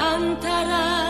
antara